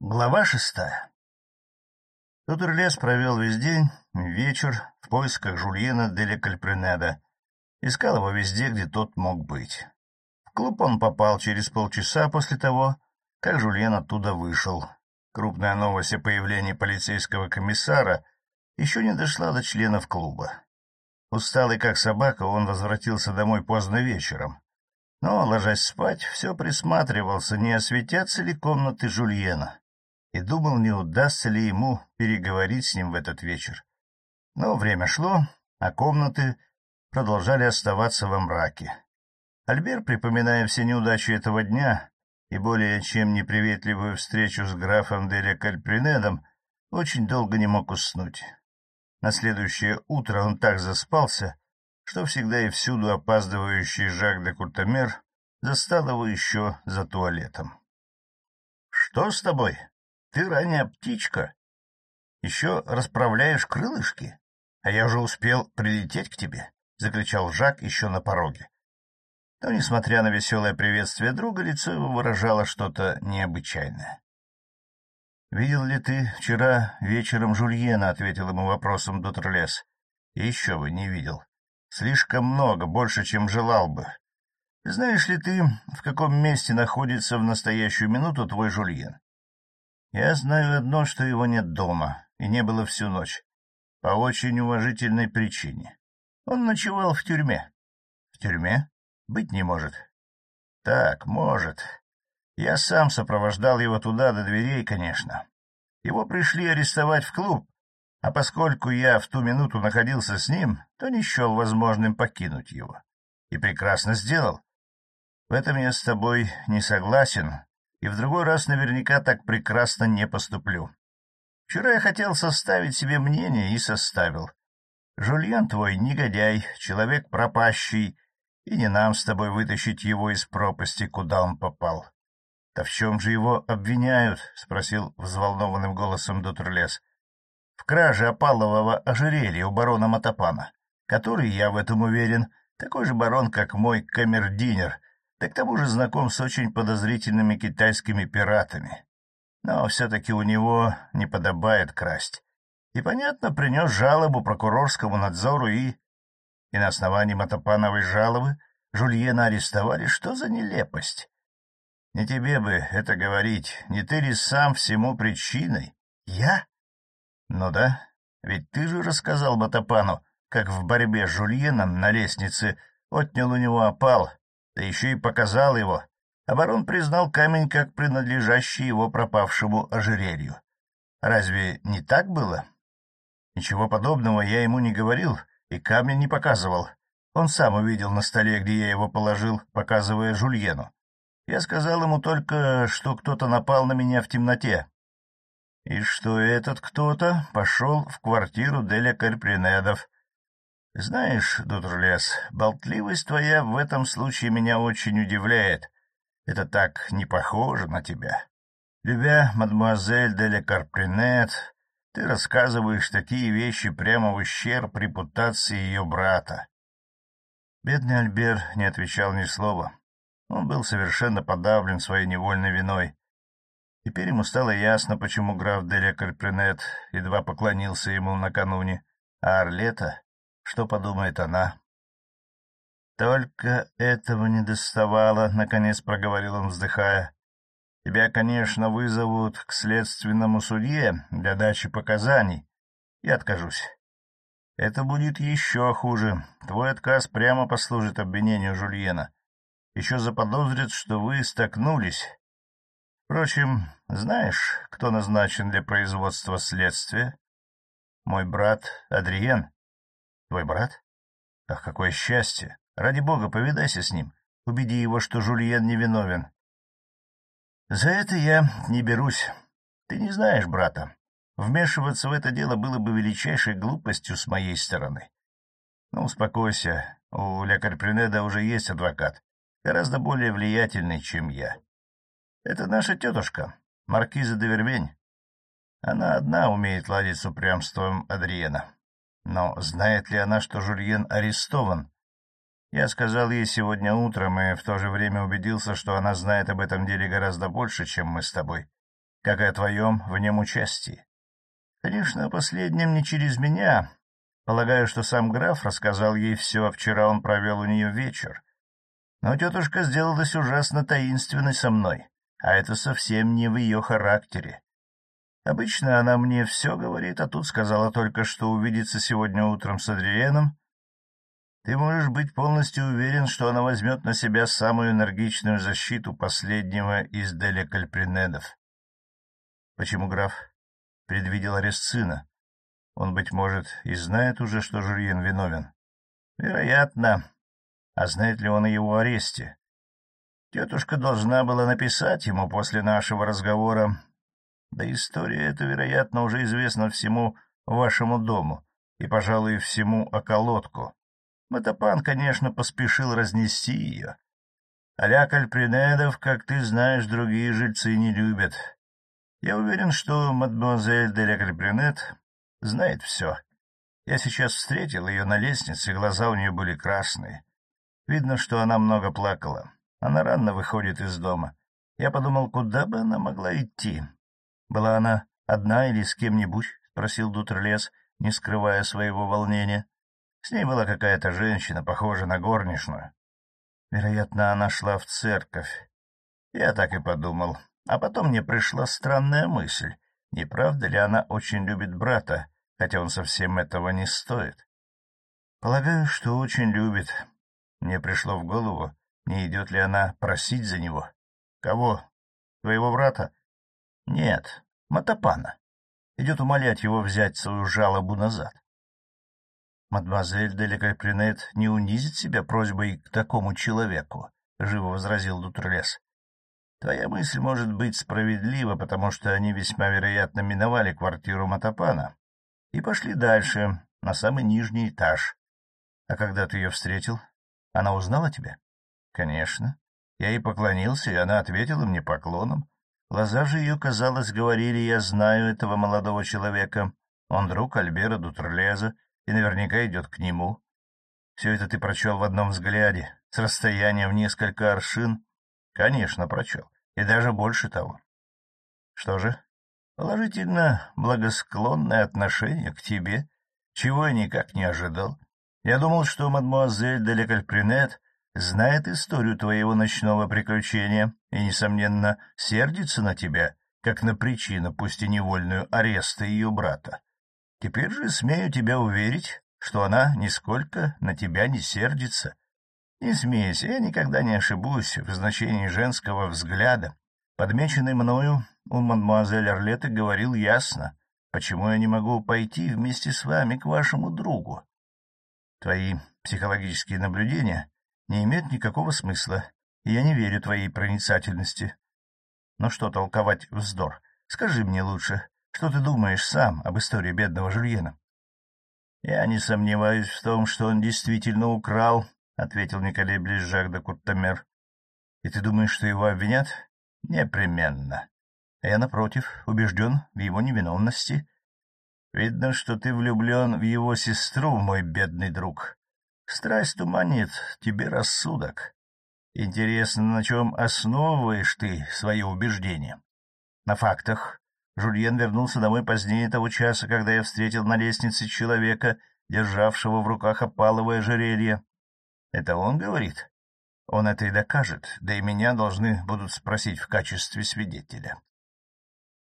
Глава шестая Петр Лес провел весь день, вечер, в поисках Жульена Деля Кальпренеда. Искал его везде, где тот мог быть. В клуб он попал через полчаса после того, как Жульен оттуда вышел. Крупная новость о появлении полицейского комиссара еще не дошла до членов клуба. Усталый как собака, он возвратился домой поздно вечером. Но, ложась спать, все присматривался, не осветятся ли комнаты Жульена и думал, не удастся ли ему переговорить с ним в этот вечер. Но время шло, а комнаты продолжали оставаться во мраке. Альбер, припоминая все неудачи этого дня и более чем неприветливую встречу с графом Деля Кальпринедом, очень долго не мог уснуть. На следующее утро он так заспался, что всегда и всюду опаздывающий Жак де Куртамер застал его еще за туалетом. — Что с тобой? Ты ранняя птичка. Еще расправляешь крылышки, а я уже успел прилететь к тебе, — закричал Жак еще на пороге. Но, несмотря на веселое приветствие друга, лицо его выражало что-то необычайное. — Видел ли ты вчера вечером Жульена? — ответил ему вопросом Дутерлес. — Еще бы не видел. Слишком много, больше, чем желал бы. Знаешь ли ты, в каком месте находится в настоящую минуту твой Жульен? Я знаю одно, что его нет дома, и не было всю ночь. По очень уважительной причине. Он ночевал в тюрьме. В тюрьме? Быть не может. Так, может. Я сам сопровождал его туда до дверей, конечно. Его пришли арестовать в клуб, а поскольку я в ту минуту находился с ним, то не счел возможным покинуть его. И прекрасно сделал. В этом я с тобой не согласен, и в другой раз наверняка так прекрасно не поступлю. Вчера я хотел составить себе мнение и составил. Жульен твой негодяй, человек пропащий, и не нам с тобой вытащить его из пропасти, куда он попал. — Да в чем же его обвиняют? — спросил взволнованным голосом Дутерлес. — В краже опалового ожерелья у барона Матапана, который, я в этом уверен, такой же барон, как мой камердинер, да к тому же знаком с очень подозрительными китайскими пиратами. Но все-таки у него не подобает красть. И, понятно, принес жалобу прокурорскому надзору и... И на основании Матапановой жалобы Жульена арестовали. Что за нелепость? Не тебе бы это говорить, не ты ли сам всему причиной? Я? Ну да, ведь ты же рассказал Матапану, как в борьбе с Жульеном на лестнице отнял у него опал, да еще и показал его, а барон признал камень как принадлежащий его пропавшему ожерелью. Разве не так было? Ничего подобного я ему не говорил и камня не показывал. Он сам увидел на столе, где я его положил, показывая Жульену. Я сказал ему только, что кто-то напал на меня в темноте. И что этот кто-то пошел в квартиру Деля Карпринедов, знаешь, Дутрлес, болтливость твоя в этом случае меня очень удивляет. Это так не похоже на тебя. Любя мадемуазель де ля Карпринет, ты рассказываешь такие вещи прямо в ущерб репутации ее брата. Бедный Альбер не отвечал ни слова. Он был совершенно подавлен своей невольной виной. Теперь ему стало ясно, почему граф Деля Карпринет едва поклонился ему накануне, а Орлета что подумает она? — Только этого не доставало, — наконец проговорил он, вздыхая. — Тебя, конечно, вызовут к следственному судье для дачи показаний. Я откажусь. Это будет еще хуже. Твой отказ прямо послужит обвинению Жульена. Еще заподозрят, что вы столкнулись. Впрочем, знаешь, кто назначен для производства следствия? Мой брат Адриен. Твой брат? Ах, какое счастье! Ради бога, повидайся с ним. Убеди его, что Жульен невиновен. За это я не берусь. Ты не знаешь брата. Вмешиваться в это дело было бы величайшей глупостью с моей стороны. Ну, успокойся. У Ля Карпринеда уже есть адвокат, гораздо более влиятельный, чем я. Это наша тетушка, маркиза де Вербень. Она одна умеет ладить с упрямством Адриена. Но знает ли она, что Жульен арестован? Я сказал ей сегодня утром и в то же время убедился, что она знает об этом деле гораздо больше, чем мы с тобой. как и о твоем в нем участии. Конечно, о последнем не через меня. Полагаю, что сам граф рассказал ей все, а вчера он провел у нее вечер. Но тетушка сделалась ужасно таинственной со мной, а это совсем не в ее характере. Обычно она мне все говорит, а тут сказала только, что увидится сегодня утром с Адриеном. Ты можешь быть полностью уверен, что она возьмет на себя самую энергичную защиту последнего из Делекальпринедов. Почему граф предвидел арест сына? Он, быть может, и знает уже, что Жюльен виновен. Вероятно. А знает ли он о его аресте? Тетушка должна была написать ему после нашего разговора. Да история эта, вероятно, уже известна всему вашему дому и, пожалуй, всему околотку. Матапан, конечно, поспешил разнести ее. Аля Кальпринедов, как ты знаешь, другие жильцы не любят. Я уверен, что мадемуазель де ля знает все. Я сейчас встретил ее на лестнице, глаза у нее были красные. Видно, что она много плакала. Она рано выходит из дома. Я подумал, куда бы она могла идти. Была она одна или с кем-нибудь? — спросил Дутерлес, не скрывая своего волнения. С ней была какая-то женщина, похожая на горничную. Вероятно, она шла в церковь. Я так и подумал. А потом мне пришла странная мысль. Не правда ли она очень любит брата, хотя он совсем этого не стоит? Полагаю, что очень любит. Мне пришло в голову, не идет ли она просить за него. Кого? Твоего брата? Нет, Матапана. Идет умолять его взять свою жалобу назад. Мадемуазель де Лекальпринет не унизит себя просьбой к такому человеку, — живо возразил Дутрлес. Твоя мысль может быть справедлива, потому что они весьма вероятно миновали квартиру Матапана и пошли дальше, на самый нижний этаж. А когда ты ее встретил, она узнала тебя? Конечно. Я ей поклонился, и она ответила мне поклоном. Глаза же ее, казалось, говорили, я знаю этого молодого человека. Он друг Альбера Дутрлеза и наверняка идет к нему. Все это ты прочел в одном взгляде, с расстояния в несколько аршин. Конечно, прочел, и даже больше того. Что же, положительно благосклонное отношение к тебе, чего я никак не ожидал. Я думал, что мадмуазель де Лекальпринет знает историю твоего ночного приключения и, несомненно, сердится на тебя, как на причину, пусть и невольную, ареста ее брата. Теперь же смею тебя уверить, что она нисколько на тебя не сердится. Не смейся, я никогда не ошибусь в значении женского взгляда. Подмеченный мною у мадемуазель Орлеты говорил ясно, почему я не могу пойти вместе с вами к вашему другу. Твои психологические наблюдения не имеют никакого смысла, и я не верю твоей проницательности. Ну что толковать вздор? Скажи мне лучше, что ты думаешь сам об истории бедного Жульена? — Я не сомневаюсь в том, что он действительно украл, — ответил не колеблясь Жак де Куртамер. — И ты думаешь, что его обвинят? — Непременно. А я, напротив, убежден в его невиновности. Видно, что ты влюблен в его сестру, мой бедный друг. Страсть туманит тебе рассудок. Интересно, на чем основываешь ты свое убеждение? На фактах, Жульен вернулся домой позднее того часа, когда я встретил на лестнице человека, державшего в руках опаловое ожерелье. Это он говорит? Он это и докажет, да и меня должны будут спросить в качестве свидетеля.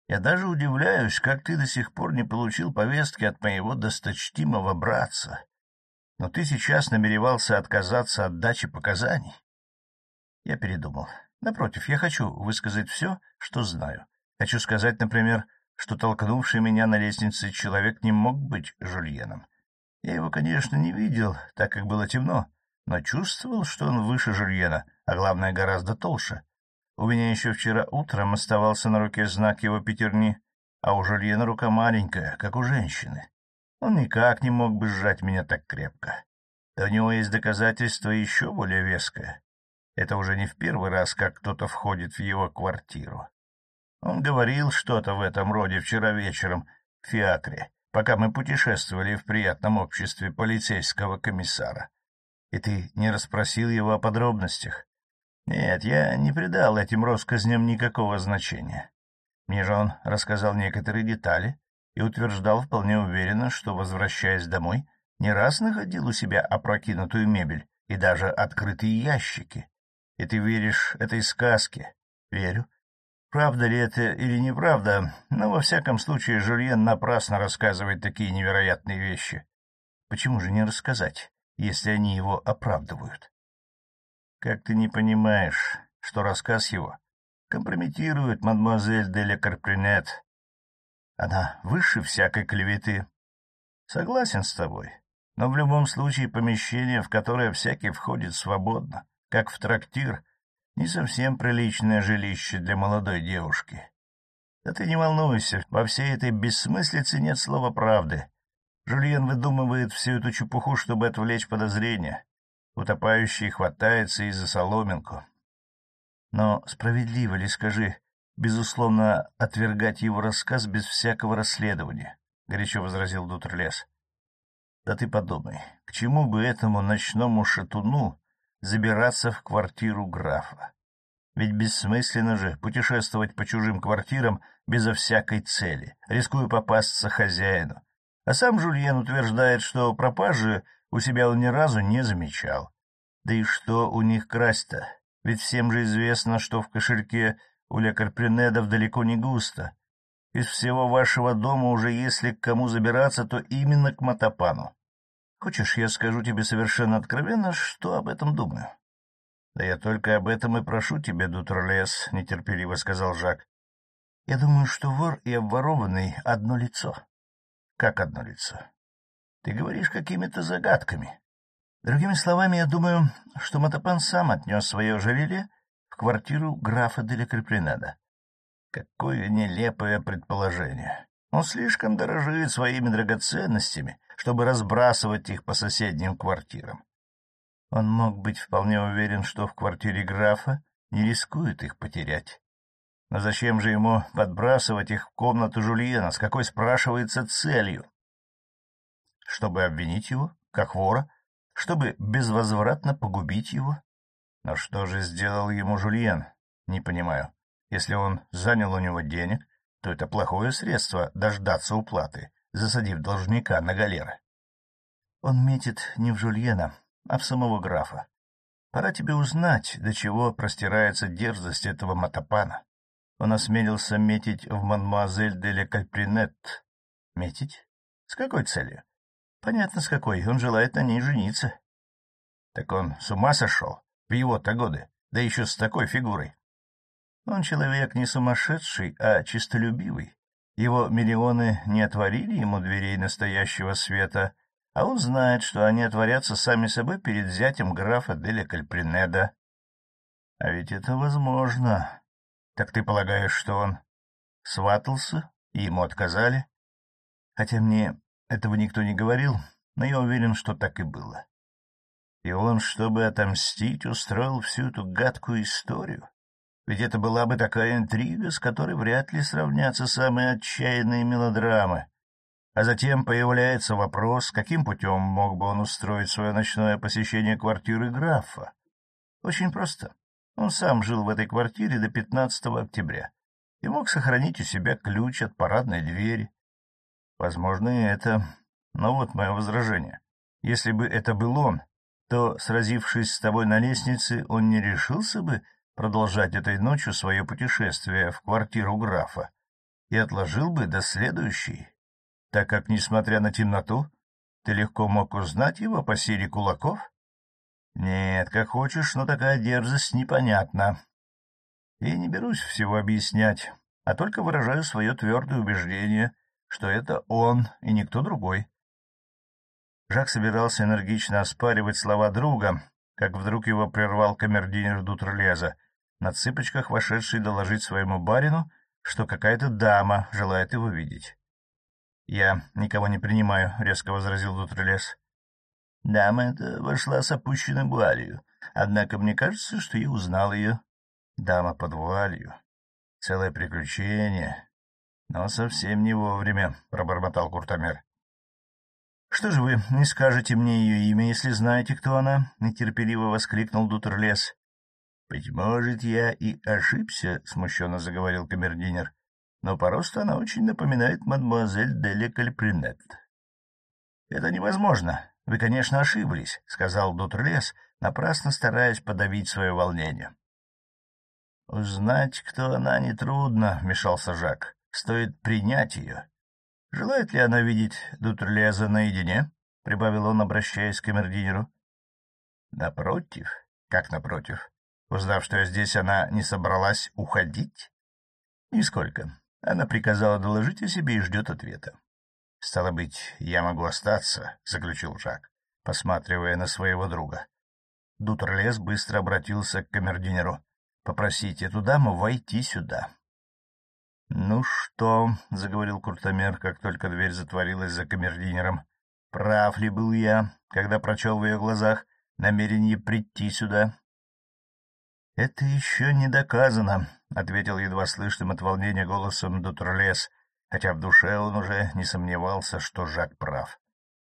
Я даже удивляюсь, как ты до сих пор не получил повестки от моего досточтимого братца. Но ты сейчас намеревался отказаться от дачи показаний. Я передумал. Напротив, я хочу высказать все, что знаю. Хочу сказать, например, что толкнувший меня на лестнице человек не мог быть Жульеном. Я его, конечно, не видел, так как было темно, но чувствовал, что он выше Жульена, а главное, гораздо толще. У меня еще вчера утром оставался на руке знак его пятерни, а у Жульена рука маленькая, как у женщины. Он никак не мог бы сжать меня так крепко. Да у него есть доказательство еще более веское. Это уже не в первый раз, как кто-то входит в его квартиру. Он говорил что-то в этом роде вчера вечером в Фиакре, пока мы путешествовали в приятном обществе полицейского комиссара. И ты не расспросил его о подробностях? Нет, я не придал этим россказням никакого значения. Мне же он рассказал некоторые детали и утверждал вполне уверенно, что, возвращаясь домой, не раз находил у себя опрокинутую мебель и даже открытые ящики. И ты веришь этой сказке? Верю. Правда ли это или неправда, но во всяком случае Жюльен напрасно рассказывает такие невероятные вещи. Почему же не рассказать, если они его оправдывают? Как ты не понимаешь, что рассказ его компрометирует мадемуазель де ля Карпринет? Она выше всякой клеветы. Согласен с тобой, но в любом случае помещение, в которое всякий входит свободно, как в трактир, не совсем приличное жилище для молодой девушки. Да ты не волнуйся, во всей этой бессмыслице нет слова правды. Жульен выдумывает всю эту чепуху, чтобы отвлечь подозрения. Утопающий хватается и за соломинку. Но справедливо ли, скажи, безусловно, отвергать его рассказ без всякого расследования? — горячо возразил Дутерлес. — Да ты подумай, к чему бы этому ночному шатуну забираться в квартиру графа? Ведь бессмысленно же путешествовать по чужим квартирам безо всякой цели, рискуя попасться хозяину, а сам Жульен утверждает, что пропажи у себя он ни разу не замечал. Да и что у них красть-то? Ведь всем же известно, что в кошельке у лекарпринедов далеко не густо. Из всего вашего дома уже если к кому забираться, то именно к Матапану. Хочешь, я скажу тебе совершенно откровенно, что об этом думаю? — Да я только об этом и прошу тебя, Дутерлес, — нетерпеливо сказал Жак. — Я думаю, что вор и обворованный — одно лицо. Как одно лицо? Ты говоришь какими-то загадками. Другими словами, я думаю, что Матапан сам отнес свое ожерелье квартиру графа де Крепринада. Какое нелепое предположение. Он слишком дорожит своими драгоценностями, чтобы разбрасывать их по соседним квартирам. Он мог быть вполне уверен, что в квартире графа не рискует их потерять. Но зачем же ему подбрасывать их в комнату Жульена? С какой, спрашивается, целью? Чтобы обвинить его, как вора? Чтобы безвозвратно погубить его? Но что же сделал ему Жульен? Не понимаю. Если он занял у него денег, то это плохое средство дождаться уплаты, засадив должника на галеры. Он метит не в Жульена, а в самого графа. Пора тебе узнать, до чего простирается дерзость этого Матапана. Он осмелился метить в мадемуазель де ле Кальпринет. Метить? С какой целью? Понятно, с какой. Он желает на ней жениться. Так он с ума сошел в его-то годы, да еще с такой фигурой. Он человек не сумасшедший, а чистолюбивый. Его миллионы не отворили ему дверей настоящего света, а он знает, что они отворятся сами собой перед зятем графа Деля Кальпринеда. А ведь это возможно. Так ты полагаешь, что он сватался, и ему отказали? Хотя мне этого никто не говорил, но я уверен, что так и было. И он, чтобы отомстить, устроил всю эту гадкую историю. Ведь это была бы такая интрига, с которой вряд ли сравнятся самые отчаянные мелодрамы. А затем появляется вопрос, каким путем мог бы он устроить свое ночное посещение квартиры графа. Очень просто. Он сам жил в этой квартире до 15 октября и мог сохранить у себя ключ от парадной двери. Возможно, и это. Но вот мое возражение. Если бы это был он, то, сразившись с тобой на лестнице, он не решился бы продолжать этой ночью свое путешествие в квартиру графа и отложил бы до следующей, так как, несмотря на темноту, ты легко мог узнать его по силе кулаков? Нет, как хочешь, но такая дерзость непонятна. И не берусь всего объяснять, а только выражаю свое твердое убеждение, что это он и никто другой. Жак собирался энергично оспаривать слова друга, как вдруг его прервал камердинер Дутрлеза, на цыпочках вошедший доложить своему барину, что какая-то дама желает его видеть. — Я никого не принимаю, — резко возразил Дутрелес. Дама эта вошла с опущенной вуалью, однако мне кажется, что я узнал ее. Дама под вуалью. Целое приключение. Но совсем не вовремя, — пробормотал Куртомер. — Что же вы не скажете мне ее имя, если знаете, кто она? — нетерпеливо воскликнул Дутерлес. — Быть может, я и ошибся, — смущенно заговорил камердинер. но по росту она очень напоминает мадемуазель Деля Кальпринет. — Это невозможно. Вы, конечно, ошиблись, — сказал Дутрлес, напрасно стараясь подавить свое волнение. — Узнать, кто она, нетрудно, — вмешался Жак. — Стоит принять ее. — Желает ли она видеть Дутрлеза наедине? — прибавил он, обращаясь к камердинеру. — Напротив. Как напротив? Узнав, что я здесь, она не собралась уходить? — Нисколько. Она приказала доложить о себе и ждет ответа. — Стало быть, я могу остаться, — заключил Жак, посматривая на своего друга. Дутерлес быстро обратился к камердинеру. Попросите эту даму войти сюда. — Ну что, — заговорил Куртомер, как только дверь затворилась за камердинером, — прав ли был я, когда прочел в ее глазах намерение прийти сюда? — Это еще не доказано, — ответил едва слышным от волнения голосом Дутерлес, хотя в душе он уже не сомневался, что Жак прав.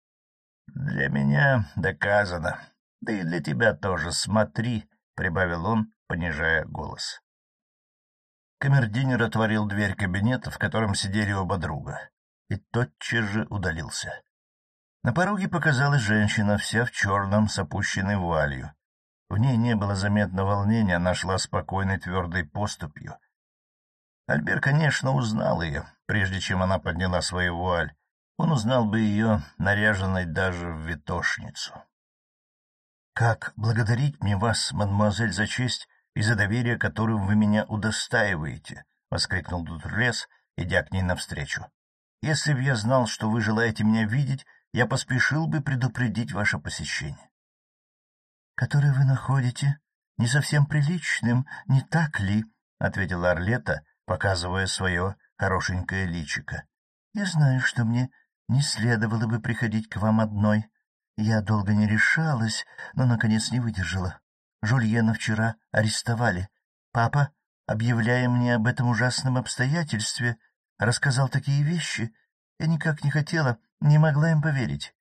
— Для меня доказано. Да и для тебя тоже. Смотри, — прибавил он, понижая голос. Камердинер отворил дверь кабинета, в котором сидели оба друга, и тотчас же удалился. На пороге показалась женщина, вся в черном, с опущенной вуалью. В ней не было заметно волнения, она шла спокойной твердой поступью. Альбер, конечно, узнал ее, прежде чем она подняла свою вуаль. Он узнал бы ее, наряженной даже в витошницу. — Как благодарить мне вас, мадемуазель, за честь и за доверие, которым вы меня удостаиваете, — воскликнул Дутрлес, идя к ней навстречу. — Если б я знал, что вы желаете меня видеть, я поспешил бы предупредить ваше посещение. — Который вы находите не совсем приличным, не так ли? — ответила Орлета, показывая свое хорошенькое личико. — Я знаю, что мне не следовало бы приходить к вам одной. Я долго не решалась, но, наконец, не выдержала. Жульена вчера арестовали. Папа, объявляя мне об этом ужасном обстоятельстве, рассказал такие вещи. Я никак не хотела, не могла им поверить.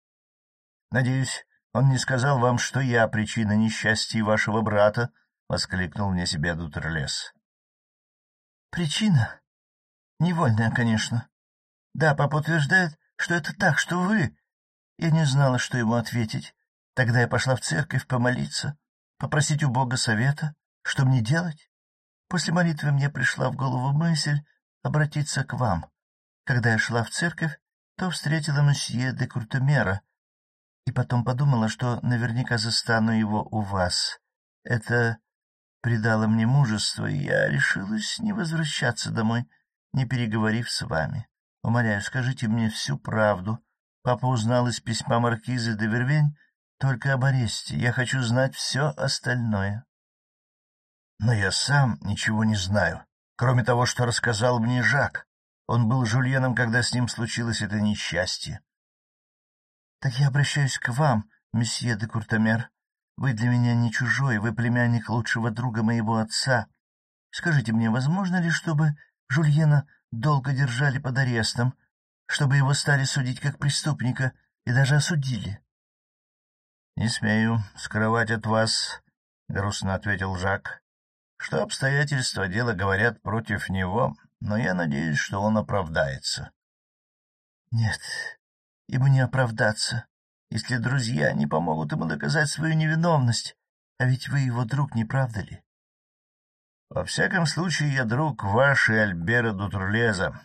Надеюсь, он не сказал вам, что я причина несчастья вашего брата? — воскликнул мне себя Дутерлес. — Причина? Невольная, конечно. Да, папа утверждает, что это так, что вы... Я не знала, что ему ответить. Тогда я пошла в церковь помолиться попросить у Бога совета, что мне делать? После молитвы мне пришла в голову мысль обратиться к вам. Когда я шла в церковь, то встретила месье де Куртемера, и потом подумала, что наверняка застану его у вас. Это придало мне мужество, и я решилась не возвращаться домой, не переговорив с вами. Умоляю, скажите мне всю правду. Папа узнал из письма маркизы де Вервень, только об аресте. Я хочу знать все остальное. Но я сам ничего не знаю, кроме того, что рассказал мне Жак. Он был Жульеном, когда с ним случилось это несчастье. — Так я обращаюсь к вам, месье де Куртамер. Вы для меня не чужой, вы племянник лучшего друга моего отца. Скажите мне, возможно ли, чтобы Жульена долго держали под арестом, чтобы его стали судить как преступника и даже осудили? — Не смею скрывать от вас, — грустно ответил Жак, — что обстоятельства дела говорят против него, но я надеюсь, что он оправдается. — Нет, ему не оправдаться, если друзья не помогут ему доказать свою невиновность, а ведь вы его друг, не правда ли? — Во всяком случае, я друг ваш и Альбера Дутрлеза,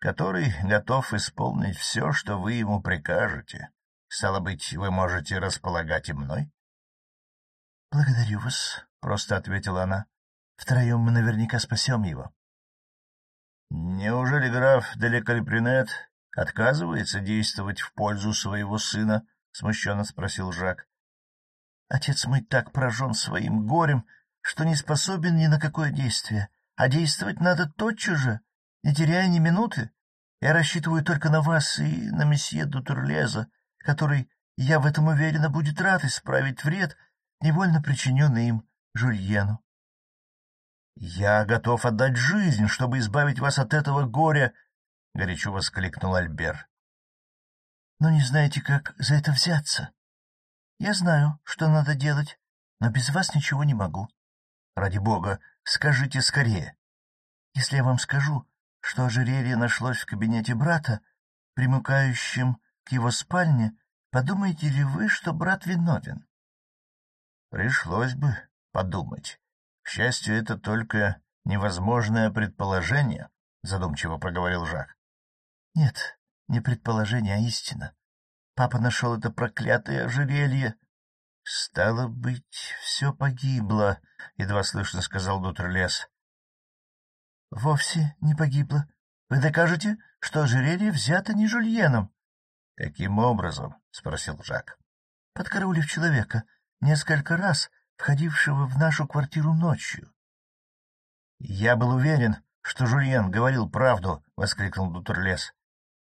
который готов исполнить все, что вы ему прикажете. Стало быть, вы можете располагать и мной? — Благодарю вас, — просто ответила она. — Втроем мы наверняка спасем его. — Неужели граф Делекальпринет отказывается действовать в пользу своего сына? — смущенно спросил Жак. — Отец мой так поражен своим горем, что не способен ни на какое действие, а действовать надо тотчас же, не теряя ни минуты. Я рассчитываю только на вас и на месье Дутерлеза, который, я в этом уверена, будет рад исправить вред, невольно причиненный им Жульену. — Я готов отдать жизнь, чтобы избавить вас от этого горя, — горячо воскликнул Альбер. — Но не знаете, как за это взяться. Я знаю, что надо делать, но без вас ничего не могу. Ради бога, скажите скорее. Если я вам скажу, что ожерелье нашлось в кабинете брата, примыкающем к его спальне, подумаете ли вы, что брат виновен? — Пришлось бы подумать. К счастью, это только невозможное предположение, — задумчиво проговорил Жак. — Нет, не предположение, а истина. Папа нашел это проклятое ожерелье. — Стало быть, все погибло, — едва слышно сказал Лес. — Вовсе не погибло. Вы докажете, что ожерелье взято не Жульеном? — Каким образом? — спросил Жак. — Подкараулив человека, несколько раз входившего в нашу квартиру ночью. — Я был уверен, что Жульен говорил правду, — воскликнул Дутерлес.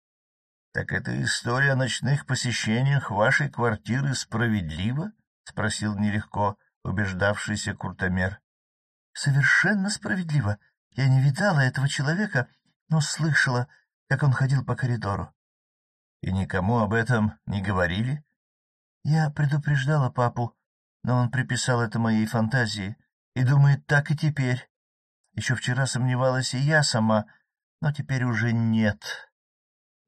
— Так эта история о ночных посещениях вашей квартиры справедлива? — спросил нелегко убеждавшийся Куртомер. — Совершенно справедливо. Я не видала этого человека, но слышала, как он ходил по коридору. — И никому об этом не говорили? — Я предупреждала папу, но он приписал это моей фантазии и думает так и теперь. Еще вчера сомневалась и я сама, но теперь уже нет.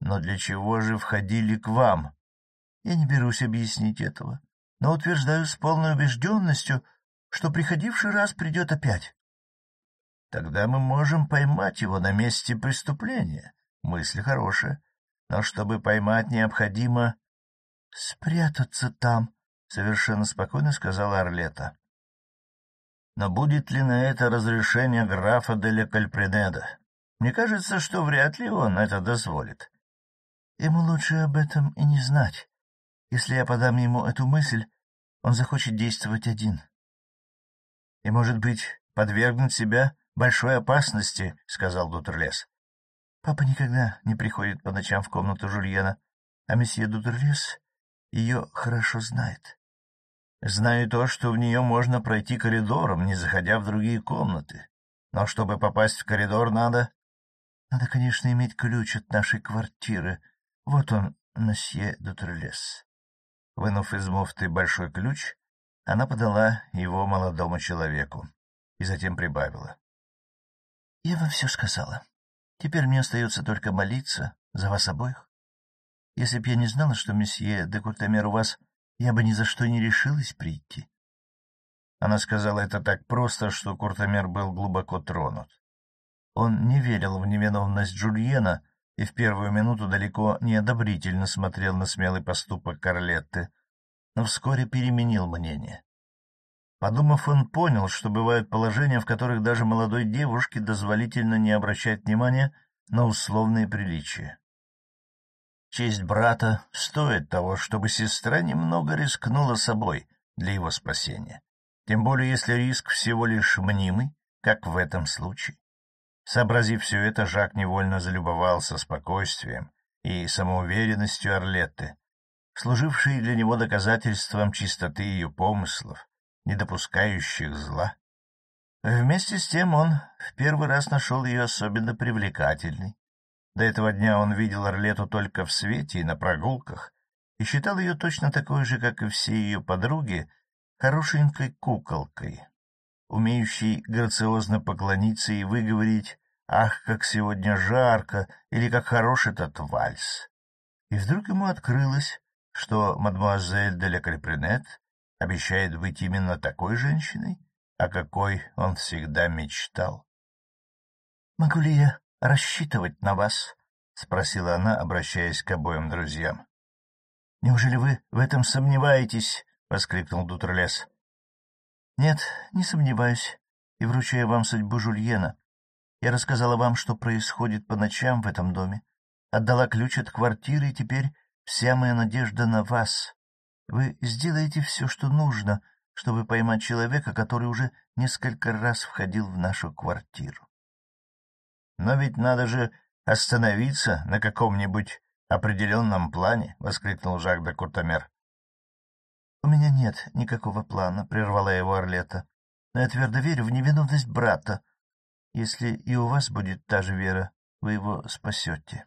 Но для чего же входили к вам? Я не берусь объяснить этого, но утверждаю с полной убежденностью, что приходивший раз придет опять. Тогда мы можем поймать его на месте преступления. Мысль хорошая. Но чтобы поймать, необходимо... — Спрятаться там, — совершенно спокойно сказала Орлета. — Но будет ли на это разрешение графа де Кальпринеда? Мне кажется, что вряд ли он это дозволит. Ему лучше об этом и не знать. Если я подам ему эту мысль, он захочет действовать один. — И, может быть, подвергнуть себя большой опасности, — сказал Дутерлес. — Папа никогда не приходит по ночам в комнату Жульена, а месье Дутерлес ее хорошо знает. Знаю то, что в нее можно пройти коридором, не заходя в другие комнаты. Но чтобы попасть в коридор, надо... Надо, конечно, иметь ключ от нашей квартиры. Вот он, месье Дутрелес. Вынув из муфты большой ключ, она подала его молодому человеку и затем прибавила. — Я вам все сказала. Теперь мне остается только молиться за вас обоих. Если б я не знала, что месье де Куртамер у вас я бы ни за что не решилась прийти. Она сказала это так просто, что Куртомер был глубоко тронут. Он не верил в невиновность Джульена и в первую минуту далеко неодобрительно смотрел на смелый поступок Карлетты, но вскоре переменил мнение. Подумав, он понял, что бывают положения, в которых даже молодой девушке дозволительно не обращать внимания на условные приличия. Честь брата стоит того, чтобы сестра немного рискнула собой для его спасения, тем более если риск всего лишь мнимый, как в этом случае. Сообразив все это, Жак невольно залюбовался спокойствием и самоуверенностью Орлетты, служившей для него доказательством чистоты ее помыслов, не допускающих зла. Вместе с тем он в первый раз нашел ее особенно привлекательной, до этого дня он видел Орлету только в свете и на прогулках и считал ее точно такой же, как и все ее подруги, хорошенькой куколкой, умеющей грациозно поклониться и выговорить «Ах, как сегодня жарко!» или «Как хорош этот вальс!» И вдруг ему открылось, что мадемуазель де ля Кальпринет обещает быть именно такой женщиной, о какой он всегда мечтал. — Могу ли я рассчитывать на вас? — спросила она, обращаясь к обоим друзьям. — Неужели вы в этом сомневаетесь? — воскликнул Дутролес. — Нет, не сомневаюсь, и вручаю вам судьбу Жульена. Я рассказала вам, что происходит по ночам в этом доме, отдала ключ от квартиры, и теперь вся моя надежда на вас. Вы сделаете все, что нужно, чтобы поймать человека, который уже несколько раз входил в нашу квартиру. Но ведь надо же остановиться на каком-нибудь определенном плане, — воскликнул Жак де Куртомер. — У меня нет никакого плана, — прервала его Орлета. — Но я твердо верю в невиновность брата. Если и у вас будет та же вера, вы его спасете.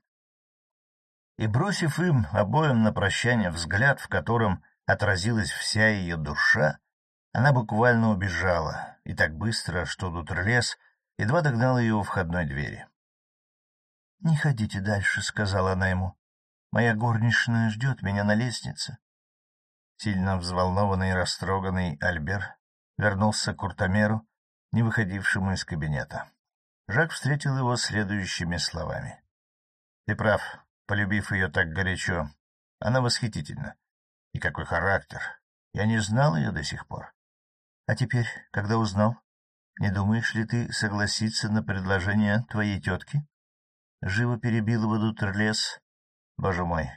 И, бросив им обоим на прощание взгляд, в котором отразилась вся ее душа, она буквально убежала, и так быстро, что Дутерлес едва догнал ее у входной двери. — Не ходите дальше, — сказала она ему. — Моя горничная ждет меня на лестнице. Сильно взволнованный и растроганный Альбер вернулся к Куртомеру, не выходившему из кабинета. Жак встретил его следующими словами. — Ты прав, полюбив ее так горячо. Она восхитительна. И какой характер! Я не знал ее до сих пор. А теперь, когда узнал, не думаешь ли ты согласиться на предложение твоей тетки? Живо перебил его Дутерлес. — Боже мой,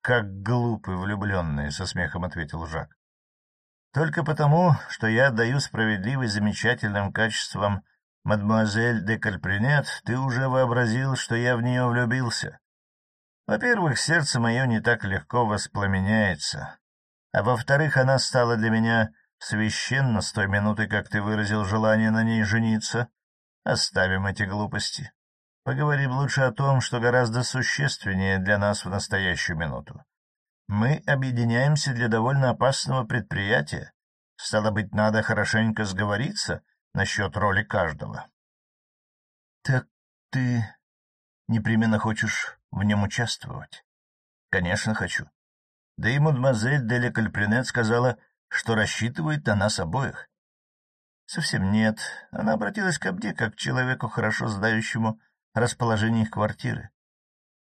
как глупы влюбленные! — со смехом ответил Жак. — Только потому, что я отдаю справедливость замечательным качествам мадемуазель де Кальпринет, ты уже вообразил, что я в нее влюбился. Во-первых, сердце мое не так легко воспламеняется, а во-вторых, она стала для меня священна с той минуты, как ты выразил желание на ней жениться. Оставим эти глупости. Поговорим лучше о том, что гораздо существеннее для нас в настоящую минуту. Мы объединяемся для довольно опасного предприятия. Стало быть, надо хорошенько сговориться насчет роли каждого. — Так ты непременно хочешь в нем участвовать? — Конечно, хочу. Да и мадемуазель Деля Кальпринет сказала, что рассчитывает на нас обоих. — Совсем нет. Она обратилась ко мне, как к человеку, хорошо знающему расположение их квартиры.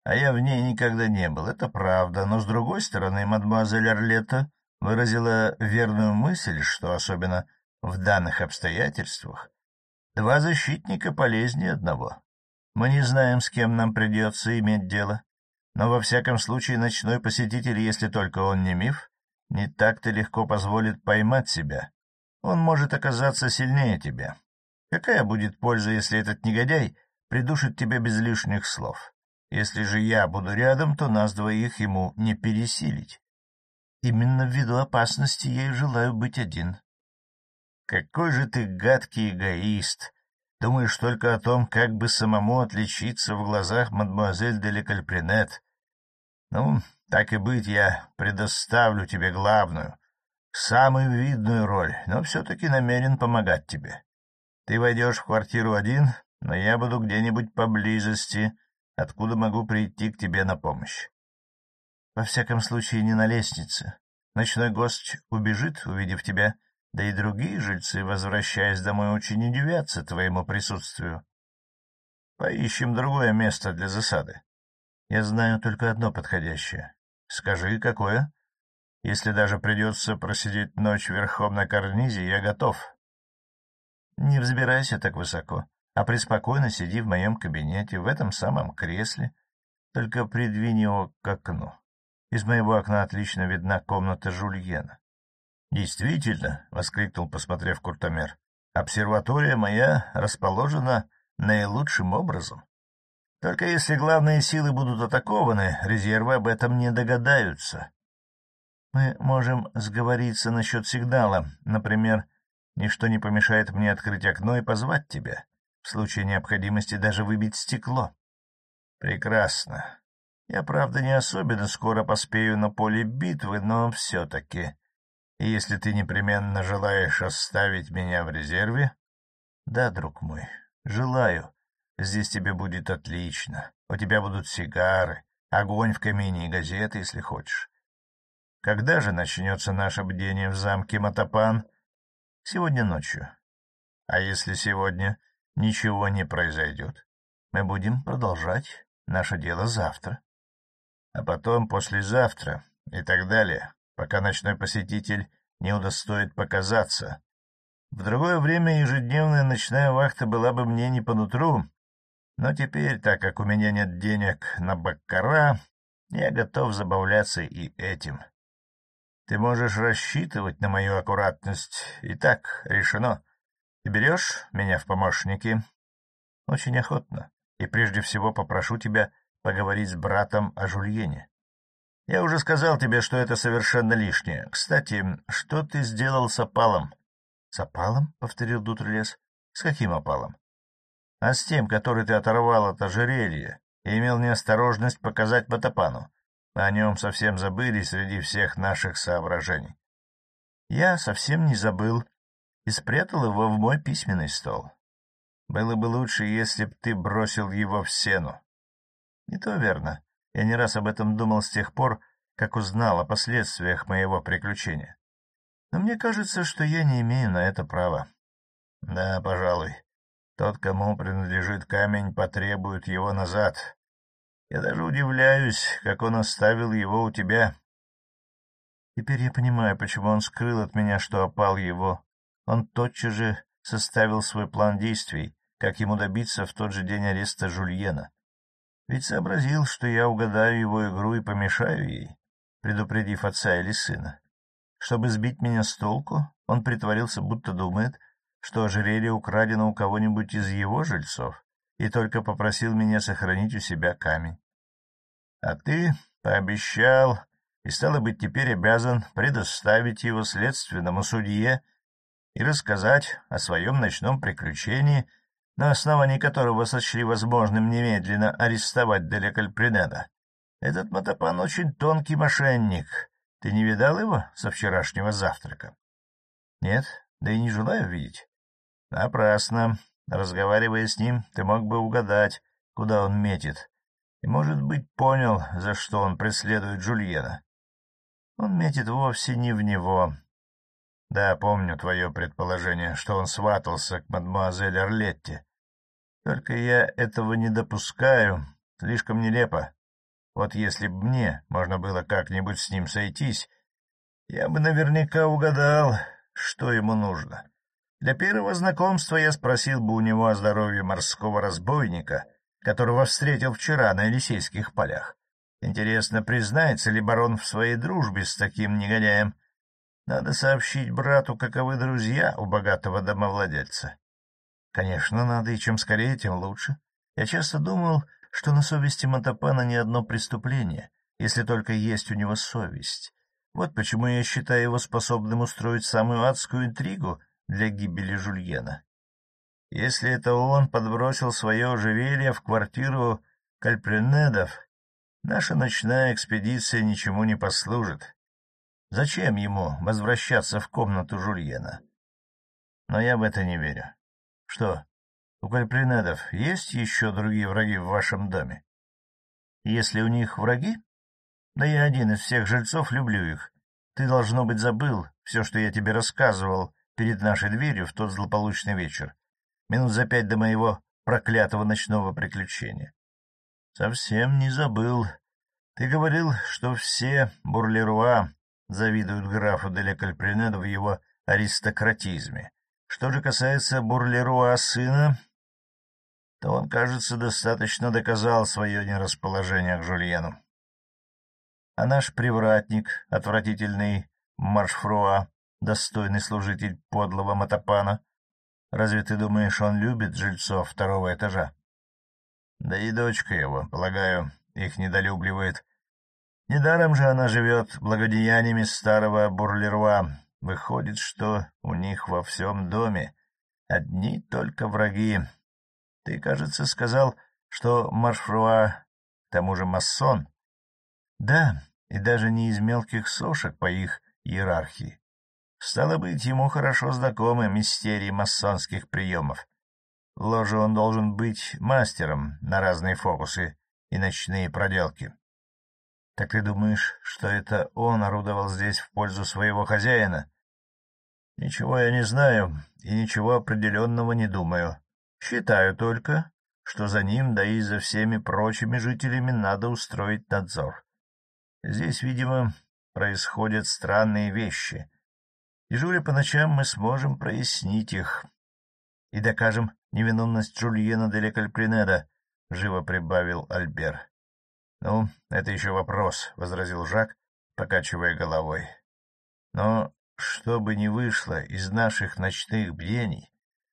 А я в ней никогда не был, это правда, но, с другой стороны, мадемуазель Орлета выразила верную мысль, что, особенно в данных обстоятельствах, два защитника полезнее одного. Мы не знаем, с кем нам придется иметь дело, но во всяком случае ночной посетитель, если только он не миф, не так-то легко позволит поймать себя. Он может оказаться сильнее тебя. Какая будет польза, если этот негодяй придушит тебя без лишних слов? Если же я буду рядом, то нас двоих ему не пересилить. Именно ввиду опасности я и желаю быть один. Какой же ты гадкий эгоист! Думаешь только о том, как бы самому отличиться в глазах мадемуазель де Лекальпринет. Ну, так и быть, я предоставлю тебе главную, самую видную роль, но все-таки намерен помогать тебе. Ты войдешь в квартиру один, но я буду где-нибудь поблизости, откуда могу прийти к тебе на помощь. Во всяком случае, не на лестнице. Ночной гость убежит, увидев тебя, да и другие жильцы, возвращаясь домой, очень удивятся твоему присутствию. Поищем другое место для засады. Я знаю только одно подходящее. Скажи, какое? Если даже придется просидеть ночь верхом на карнизе, я готов. Не взбирайся так высоко, а преспокойно сиди в моем кабинете, в этом самом кресле. Только придвинь его к окну. Из моего окна отлично видна комната Жульена. — Действительно, — воскликнул, посмотрев Куртомер, — обсерватория моя расположена наилучшим образом. Только если главные силы будут атакованы, резервы об этом не догадаются. Мы можем сговориться насчет сигнала. Например, ничто не помешает мне открыть окно и позвать тебя. В случае необходимости даже выбить стекло. Прекрасно. Я, правда, не особенно скоро поспею на поле битвы, но все-таки... И если ты непременно желаешь оставить меня в резерве... Да, друг мой, желаю. Здесь тебе будет отлично. У тебя будут сигары, огонь в камине и газеты, если хочешь. Когда же начнется наше бдение в замке Матапан? Сегодня ночью. А если сегодня ничего не произойдет, мы будем продолжать наше дело завтра. А потом послезавтра и так далее, пока ночной посетитель не удостоит показаться. В другое время ежедневная ночная вахта была бы мне не по нутру, но теперь, так как у меня нет денег на баккара, я готов забавляться и этим. Ты можешь рассчитывать на мою аккуратность. Итак, решено. Ты берешь меня в помощники? Очень охотно. И прежде всего попрошу тебя поговорить с братом о Жульене. Я уже сказал тебе, что это совершенно лишнее. Кстати, что ты сделал с опалом? — С опалом? — повторил Дутрелес. — С каким опалом? а с тем, который ты оторвал от ожерелья и имел неосторожность показать Батапану. О нем совсем забыли среди всех наших соображений. Я совсем не забыл и спрятал его в мой письменный стол. Было бы лучше, если б ты бросил его в сену. Не то верно. Я не раз об этом думал с тех пор, как узнал о последствиях моего приключения. Но мне кажется, что я не имею на это права. Да, пожалуй. Тот, кому принадлежит камень, потребует его назад. Я даже удивляюсь, как он оставил его у тебя. Теперь я понимаю, почему он скрыл от меня, что опал его. Он тотчас же составил свой план действий, как ему добиться в тот же день ареста Жульена. Ведь сообразил, что я угадаю его игру и помешаю ей, предупредив отца или сына. Чтобы сбить меня с толку, он притворился, будто думает, что ожерелье украдено у кого-нибудь из его жильцов, и только попросил меня сохранить у себя камень. А ты пообещал и, стало быть, теперь обязан предоставить его следственному судье и рассказать о своем ночном приключении, на основании которого сочли возможным немедленно арестовать Деля Кальпринеда. Этот Матапан очень тонкий мошенник. Ты не видал его со вчерашнего завтрака? Нет, да и не желаю видеть. Напрасно. Разговаривая с ним, ты мог бы угадать, куда он метит, и, может быть, понял, за что он преследует Жульена. Он метит вовсе не в него. Да, помню твое предположение, что он сватался к мадемуазель Орлетте. Только я этого не допускаю, слишком нелепо. Вот если б мне можно было как-нибудь с ним сойтись, я бы наверняка угадал, что ему нужно. Для первого знакомства я спросил бы у него о здоровье морского разбойника, которого встретил вчера на Елисейских полях. Интересно, признается ли барон в своей дружбе с таким негодяем? Надо сообщить брату, каковы друзья у богатого домовладельца. Конечно, надо, и чем скорее, тем лучше. Я часто думал, что на совести Матапана не одно преступление, если только есть у него совесть. Вот почему я считаю его способным устроить самую адскую интригу для гибели Жульена. Если это он подбросил свое ожерелье в квартиру Кальпринедов, наша ночная экспедиция ничему не послужит. Зачем ему возвращаться в комнату Жульена? Но я в это не верю. Что, у Кальпринедов есть еще другие враги в вашем доме? Если у них враги? Да я один из всех жильцов люблю их. Ты, должно быть, забыл все, что я тебе рассказывал перед нашей дверью в тот злополучный вечер, минут за пять до моего проклятого ночного приключения. Совсем не забыл. Ты говорил, что все бурлеруа завидуют графу Деля Кальпринеду в его аристократизме. Что же касается бурлеруа сына, то он, кажется, достаточно доказал свое нерасположение к Жульену. А наш привратник, отвратительный Маршфруа, достойный служитель подлого Матапана. Разве ты думаешь, он любит жильцов второго этажа? Да и дочка его, полагаю, их недолюбливает. Недаром же она живет благодеяниями старого Бурлеруа. Выходит, что у них во всем доме одни только враги. Ты, кажется, сказал, что Маршфруа к тому же масон. Да, и даже не из мелких сошек по их иерархии. Стало быть, ему хорошо знакомы мистерии масонских приемов. В ложе он должен быть мастером на разные фокусы и ночные проделки. Так ты думаешь, что это он орудовал здесь в пользу своего хозяина? Ничего я не знаю и ничего определенного не думаю. Считаю только, что за ним, да и за всеми прочими жителями надо устроить надзор. Здесь, видимо, происходят странные вещи — Дежуря по ночам, мы сможем прояснить их. И докажем невиновность Джульена де Лекальпринеда, — живо прибавил Альбер. — Ну, это еще вопрос, — возразил Жак, покачивая головой. — Но что бы ни вышло из наших ночных бдений,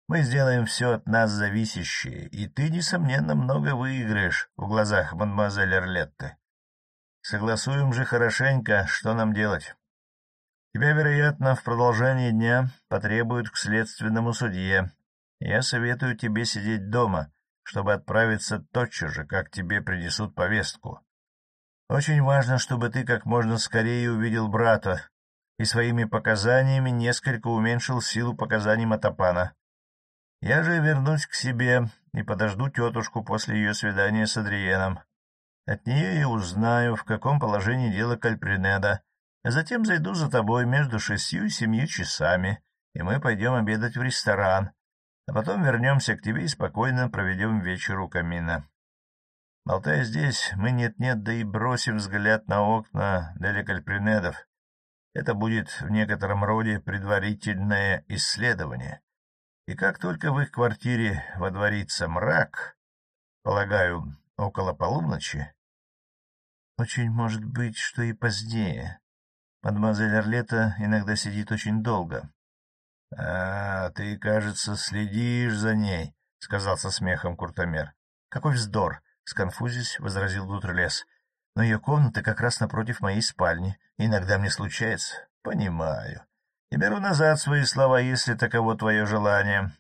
мы сделаем все от нас зависящее, и ты, несомненно, много выиграешь в глазах мадемуазель Эрлетты. Согласуем же хорошенько, что нам делать. Тебя, вероятно, в продолжении дня потребуют к следственному судье. Я советую тебе сидеть дома, чтобы отправиться тотчас же, как тебе принесут повестку. Очень важно, чтобы ты как можно скорее увидел брата и своими показаниями несколько уменьшил силу показаний Матапана. Я же вернусь к себе и подожду тетушку после ее свидания с Адриеном. От нее я узнаю, в каком положении дело Кальпринеда, а затем зайду за тобой между шестью и семью часами, и мы пойдем обедать в ресторан, а потом вернемся к тебе и спокойно проведем вечер у камина. Болтая здесь, мы нет-нет, да и бросим взгляд на окна Дели Кальпринедов. Это будет в некотором роде предварительное исследование. И как только в их квартире водворится мрак, полагаю, около полуночи, очень может быть, что и позднее. Мадемуазель Орлета иногда сидит очень долго. — А, ты, кажется, следишь за ней, — сказал со смехом Куртомер. — Какой вздор! — сконфузясь, возразил Дутрлес. — Но ее комната как раз напротив моей спальни. Иногда мне случается. — Понимаю. И беру назад свои слова, если таково твое желание.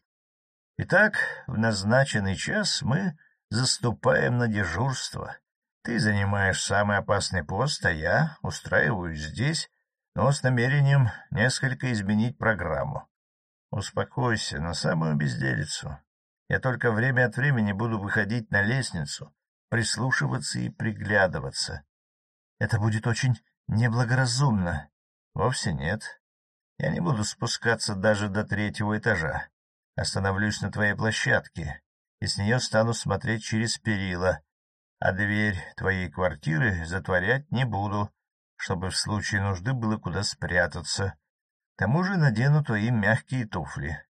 Итак, в назначенный час мы заступаем на дежурство. Ты занимаешь самый опасный пост, а я устраиваюсь здесь, но с намерением несколько изменить программу. Успокойся на самую безделицу. Я только время от времени буду выходить на лестницу, прислушиваться и приглядываться. Это будет очень неблагоразумно. Вовсе нет. Я не буду спускаться даже до третьего этажа. Остановлюсь на твоей площадке, и с нее стану смотреть через перила, а дверь твоей квартиры затворять не буду, чтобы в случае нужды было куда спрятаться. Тому же надену твои мягкие туфли.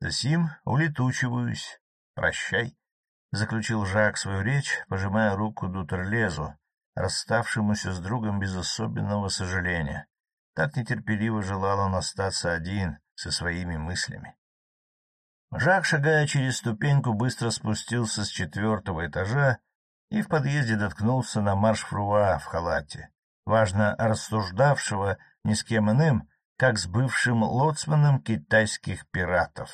Засим улетучиваюсь. Прощай, — заключил Жак свою речь, пожимая руку Дутерлезу, расставшемуся с другом без особенного сожаления. Так нетерпеливо желал он остаться один со своими мыслями. Жак, шагая через ступеньку, быстро спустился с четвертого этажа и в подъезде доткнулся на марш-фруа в халате, важно рассуждавшего ни с кем иным, как с бывшим лоцманом китайских пиратов.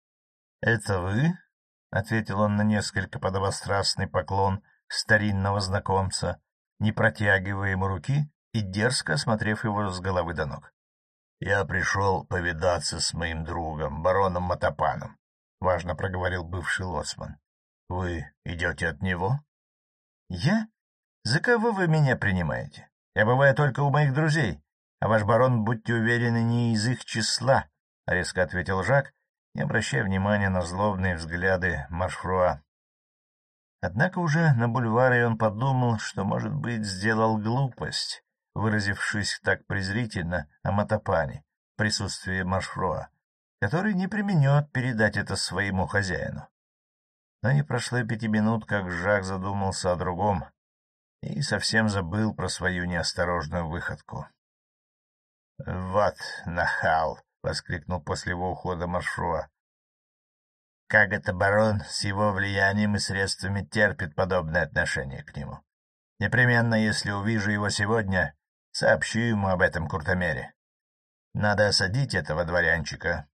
— Это вы? — ответил он на несколько подобострастный поклон старинного знакомца, не протягивая ему руки и дерзко осмотрев его с головы до ног. — Я пришел повидаться с моим другом, бароном Матапаном, — важно проговорил бывший лоцман. — Вы идете от него? — Я? За кого вы меня принимаете? Я бываю только у моих друзей, а ваш барон, будьте уверены, не из их числа, — резко ответил Жак, не обращая внимания на злобные взгляды Маршфруа. Однако уже на бульваре он подумал, что, может быть, сделал глупость, выразившись так презрительно о Матапане в присутствии Маршфруа, который не применет передать это своему хозяину. Но не прошло и пяти минут, как Жак задумался о другом — и совсем забыл про свою неосторожную выходку. — Вот нахал! — воскликнул после его ухода Маршруа. — Как это барон с его влиянием и средствами терпит подобное отношение к нему? Непременно, если увижу его сегодня, сообщу ему об этом Куртомере. Надо осадить этого дворянчика,